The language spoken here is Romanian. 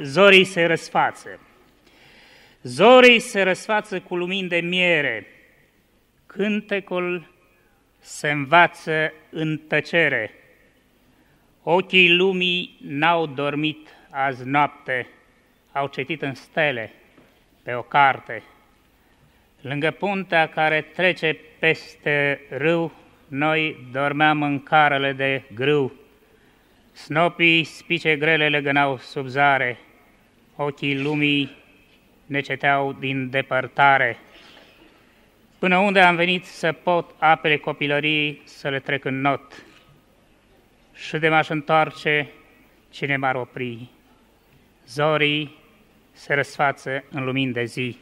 Zorii se răsfață. Zorii se răsfață cu lumini de miere. Cântecul se învață în tăcere. Ochii lumii n-au dormit azi noapte, au citit în stele, pe o carte. Lângă puntea care trece peste râu, noi dormeam în carele de grâu. Snopii spice grele legănau sub zare, ochii lumii ne ceteau din depărtare. Până unde am venit să pot apele copilării să le trec în not. Și de m-aș întoarce, cine m-ar opri? Zorii se răsfață în lumini de zi.